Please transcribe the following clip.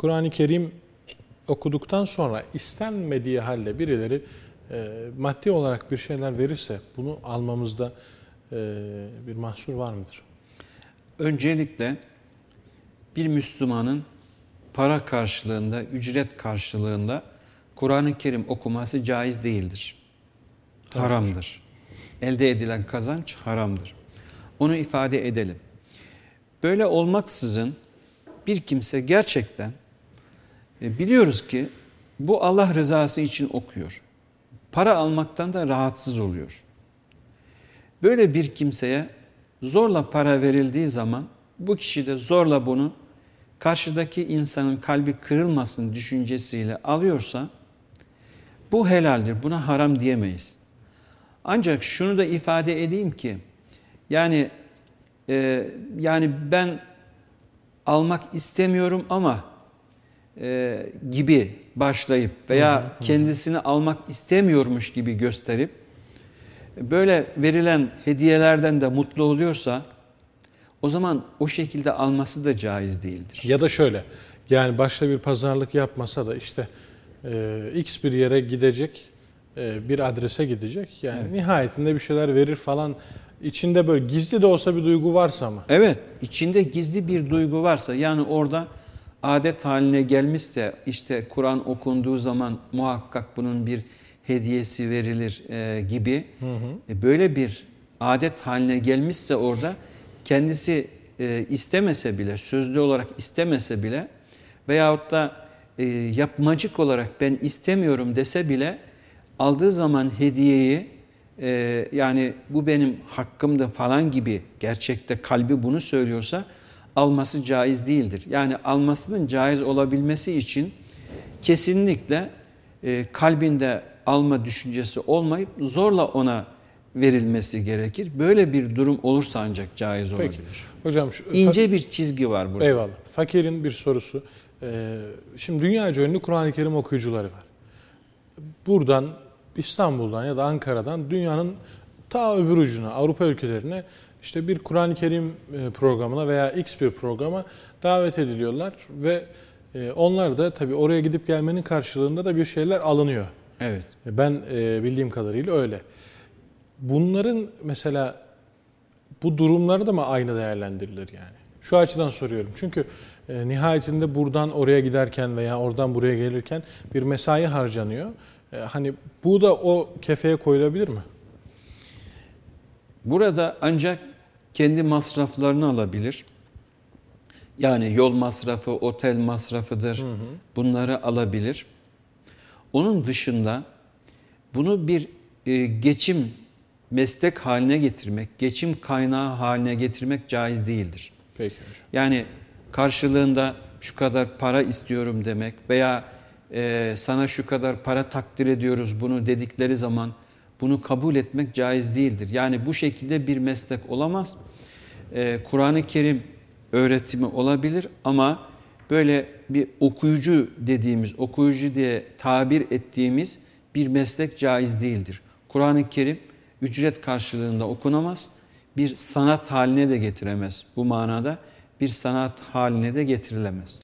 Kur'an-ı Kerim okuduktan sonra istenmediği halde birileri e, maddi olarak bir şeyler verirse bunu almamızda e, bir mahsur var mıdır? Öncelikle bir Müslümanın para karşılığında, ücret karşılığında Kur'an-ı Kerim okuması caiz değildir. Haramdır. Elde edilen kazanç haramdır. Onu ifade edelim. Böyle olmaksızın bir kimse gerçekten biliyoruz ki bu Allah rızası için okuyor. Para almaktan da rahatsız oluyor. Böyle bir kimseye zorla para verildiği zaman bu kişi de zorla bunu karşıdaki insanın kalbi kırılmasın düşüncesiyle alıyorsa bu helaldir. Buna haram diyemeyiz. Ancak şunu da ifade edeyim ki yani e, yani ben almak istemiyorum ama e, gibi başlayıp veya kendisini almak istemiyormuş gibi gösterip böyle verilen hediyelerden de mutlu oluyorsa o zaman o şekilde alması da caiz değildir. Ya da şöyle yani başta bir pazarlık yapmasa da işte e, x bir yere gidecek e, bir adrese gidecek yani evet. nihayetinde bir şeyler verir falan içinde böyle gizli de olsa bir duygu varsa mı? Evet içinde gizli bir duygu varsa yani orada adet haline gelmişse işte Kur'an okunduğu zaman muhakkak bunun bir hediyesi verilir e, gibi hı hı. E, böyle bir adet haline gelmişse orada kendisi e, istemese bile sözlü olarak istemese bile veyahut da e, yapmacık olarak ben istemiyorum dese bile aldığı zaman hediyeyi e, yani bu benim hakkımdı falan gibi gerçekte kalbi bunu söylüyorsa alması caiz değildir. Yani almasının caiz olabilmesi için kesinlikle e, kalbinde alma düşüncesi olmayıp zorla ona verilmesi gerekir. Böyle bir durum olursa ancak caiz olabilir. Peki. Hocam şu, ince bir çizgi var burada. Eyvallah. Fakirin bir sorusu. Ee, şimdi dünyaca ünlü Kur'an-ı Kerim okuyucuları var. Buradan İstanbul'dan ya da Ankara'dan dünyanın ta öbür ucuna Avrupa ülkelerine işte bir Kur'an-ı Kerim e, programına veya X bir programa davet ediliyorlar ve e, onlar da tabii oraya gidip gelmenin karşılığında da bir şeyler alınıyor. Evet. E, ben bildiğim kadarıyla öyle. Bunların mesela bu durumları da mı aynı değerlendirilir yani? Şu açıdan soruyorum. Çünkü e, nihayetinde buradan oraya giderken veya oradan buraya gelirken bir mesai harcanıyor. E, hani bu da o kefeye koyulabilir mi? Burada ancak kendi masraflarını alabilir. Yani yol masrafı, otel masrafıdır. Hı hı. Bunları alabilir. Onun dışında bunu bir e, geçim meslek haline getirmek, geçim kaynağı haline getirmek caiz değildir. Peki hocam. Yani karşılığında şu kadar para istiyorum demek veya e, sana şu kadar para takdir ediyoruz bunu dedikleri zaman bunu kabul etmek caiz değildir. Yani bu şekilde bir meslek olamaz. E, Kur'an-ı Kerim öğretimi olabilir ama böyle bir okuyucu dediğimiz, okuyucu diye tabir ettiğimiz bir meslek caiz değildir. Kur'an-ı Kerim ücret karşılığında okunamaz. Bir sanat haline de getiremez bu manada. Bir sanat haline de getirilemez.